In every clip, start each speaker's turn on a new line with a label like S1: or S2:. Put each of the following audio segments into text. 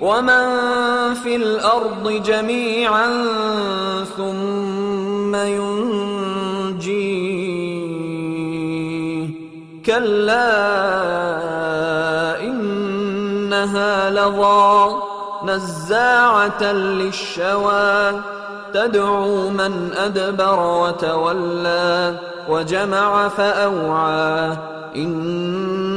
S1: ومن في الأرض جميعا ثم ينجيه كلا انها لظى نزاعه للشوى تدعو من ادبر وتولى وجمع فاوعى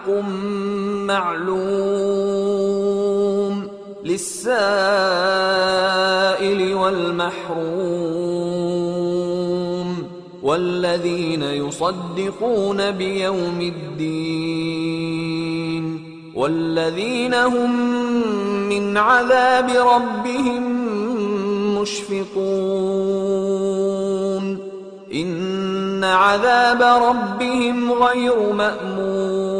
S1: حق معلوم للسائل والمحروم والذين يصدقون بيوم الدين والذين هم من عذاب ربهم مشفقون إن عذاب ربهم غير مأمون